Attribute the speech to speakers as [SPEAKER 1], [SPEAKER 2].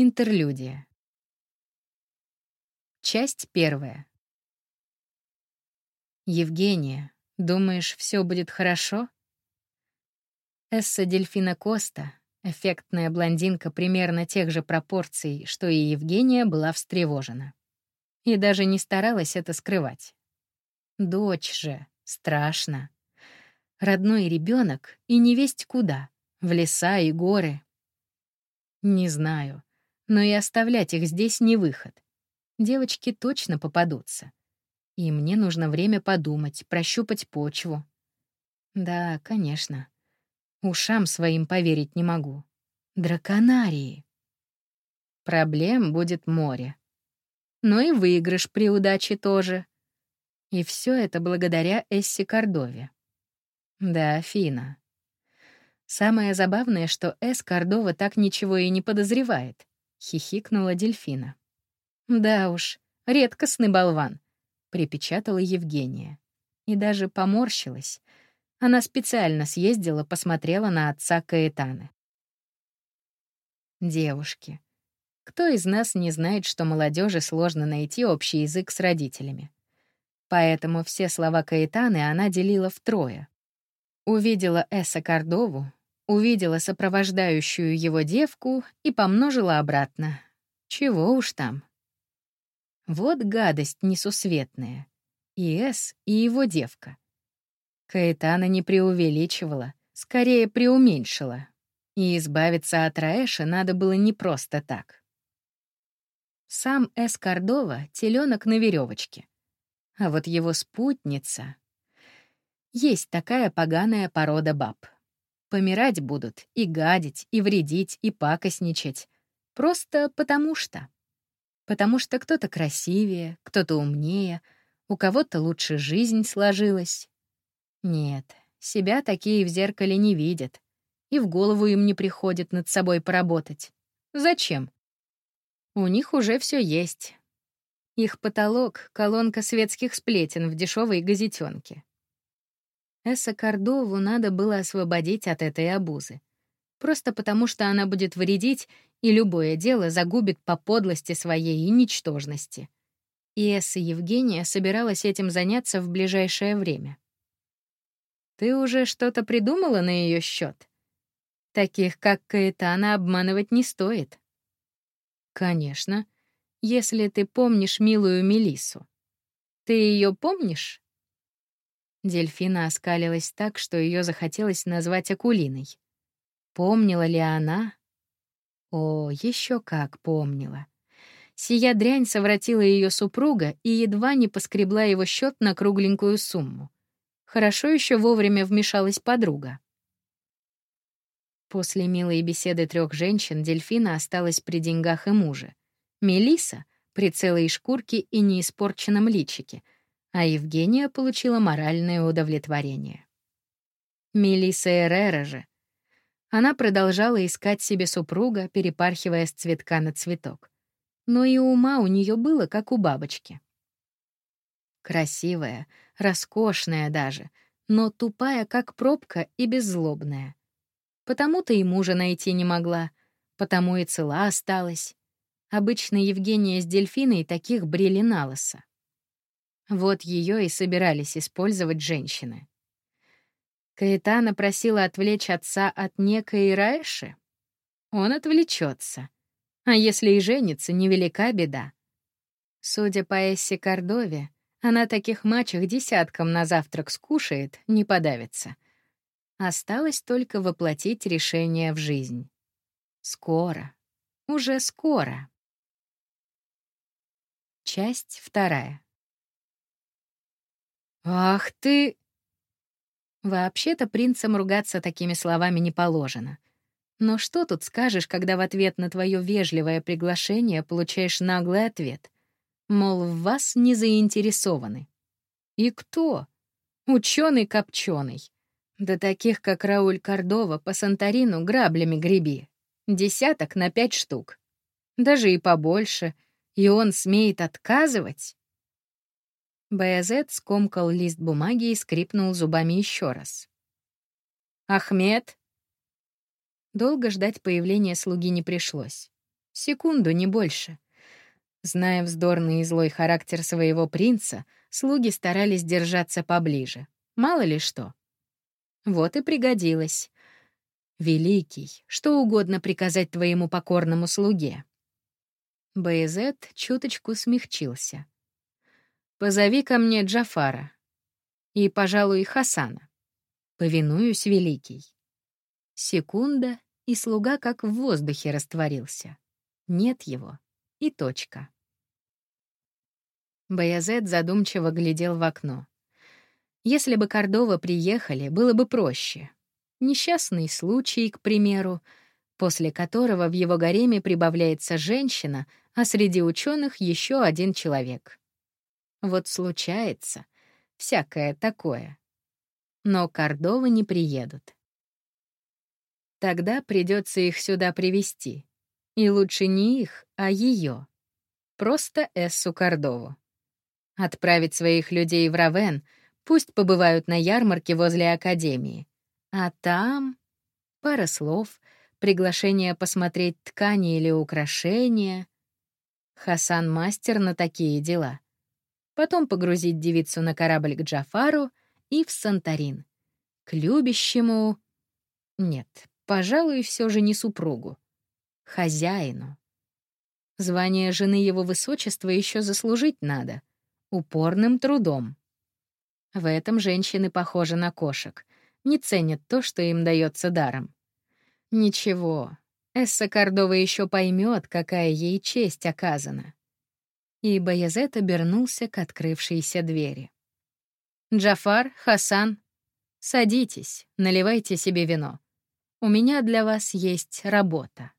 [SPEAKER 1] Интерлюдия. Часть первая. Евгения, думаешь, все будет хорошо? Эсса Дельфина Коста, эффектная блондинка примерно тех же пропорций, что и Евгения, была встревожена. И даже не старалась это скрывать. Дочь же, страшно. Родной ребенок и не весть куда, в леса и горы. Не знаю, но и оставлять их здесь не выход. Девочки точно попадутся. И мне нужно время подумать, прощупать почву. Да, конечно. Ушам своим поверить не могу. Драконарии. Проблем будет море. Но и выигрыш при удаче тоже. И все это благодаря Эсси Кордове. Да, Фина. Самое забавное, что Эс Кордова так ничего и не подозревает, хихикнула Дельфина. Да уж, редкостный болван, припечатала Евгения. И даже поморщилась, она специально съездила, посмотрела на отца Каэтаны. Девушки. Кто из нас не знает, что молодежи сложно найти общий язык с родителями? Поэтому все слова Каэтаны она делила втрое. Увидела Эса Кордову, увидела сопровождающую его девку и помножила обратно. Чего уж там. Вот гадость несусветная. И Эс, и его девка — Каэтана не преувеличивала, скорее преуменьшила. И избавиться от Раэша надо было не просто так. Сам Эс Кордова — теленок на веревочке. А вот его спутница... Есть такая поганая порода баб. Помирать будут и гадить, и вредить, и пакостничать. Просто потому что. Потому что кто-то красивее, кто-то умнее, у кого-то лучше жизнь сложилась, нет, себя такие в зеркале не видят. И в голову им не приходит над собой поработать. Зачем? У них уже все есть. Их потолок — колонка светских сплетен в дешевой газетенке. Эсса Кордову надо было освободить от этой обузы. Просто потому, что она будет вредить, и любое дело загубит по подлости своей и ничтожности. И Эсса Евгения собиралась этим заняться в ближайшее время. Ты уже что-то придумала на ее счет? Таких, как Каэтана, обманывать не стоит. Конечно, если ты помнишь милую Мелису. Ты ее помнишь? Дельфина оскалилась так, что ее захотелось назвать Акулиной. Помнила ли она? О, еще как помнила. Сия дрянь совратила ее супруга и едва не поскребла его счет на кругленькую сумму. Хорошо еще вовремя вмешалась подруга. После милой беседы трех женщин Дельфина осталась при деньгах и муже. Мелиса при целой шкурке и неиспорченном личике, а Евгения получила моральное удовлетворение. Мелиса Эррера же. Она продолжала искать себе супруга, перепархивая с цветка на цветок. Но и ума у нее было, как у бабочки. Красивая, роскошная даже, но тупая, как пробка, и беззлобная. Потому-то и мужа найти не могла, потому и цела осталась. Обычно Евгения с дельфиной таких брели на лысо. Вот ее и собирались использовать женщины. Каэтана просила отвлечь отца от некой Раэши. Он отвлечется. А если и женится, невелика беда. Судя по Эссе Кордове, она таких мачех десятком на завтрак скушает, не подавится. Осталось только воплотить решение в жизнь. Скоро. Уже скоро. Часть вторая. «Ах ты!» Вообще-то принцам ругаться такими словами не положено. Но что тут скажешь, когда в ответ на твое вежливое приглашение получаешь наглый ответ? Мол, в вас не заинтересованы. И кто? Ученый копченый. Да таких, как Рауль Кордова, по Санторину граблями греби. Десяток на пять штук. Даже и побольше. И он смеет отказывать? Баязет скомкал лист бумаги и скрипнул зубами еще раз. «Ахмед?» Долго ждать появления слуги не пришлось. Секунду, не больше. Зная вздорный и злой характер своего принца, слуги старались держаться поближе. Мало ли что. Вот и пригодилось. «Великий, что угодно приказать твоему покорному слуге». Баязет чуточку смягчился. «Позови ко мне Джафара. И, пожалуй, Хасана. Повинуюсь, Великий». Секунда, и слуга как в воздухе растворился. Нет его. И точка. Баязет задумчиво глядел в окно. Если бы Кордова приехали, было бы проще. Несчастный случай, к примеру, после которого в его гареме прибавляется женщина, а среди ученых еще один человек. Вот случается всякое такое. Но Кордовы не приедут. Тогда придется их сюда привести. И лучше не их, а ее. Просто Эссу Кордову. Отправить своих людей в Равен, пусть побывают на ярмарке возле Академии. А там пара слов, приглашение посмотреть ткани или украшения. Хасан мастер на такие дела. Потом погрузить девицу на корабль к Джафару и в Санторин. К любящему... Нет, пожалуй, все же не супругу хозяину. Звание жены его высочества еще заслужить надо. Упорным трудом. В этом женщины похожи на кошек. Не ценят то, что им дается даром. Ничего, Эсса Кордова еще поймет, какая ей честь оказана. И Баязет обернулся к открывшейся двери. «Джафар, Хасан, садитесь, наливайте себе вино. У меня для вас есть работа».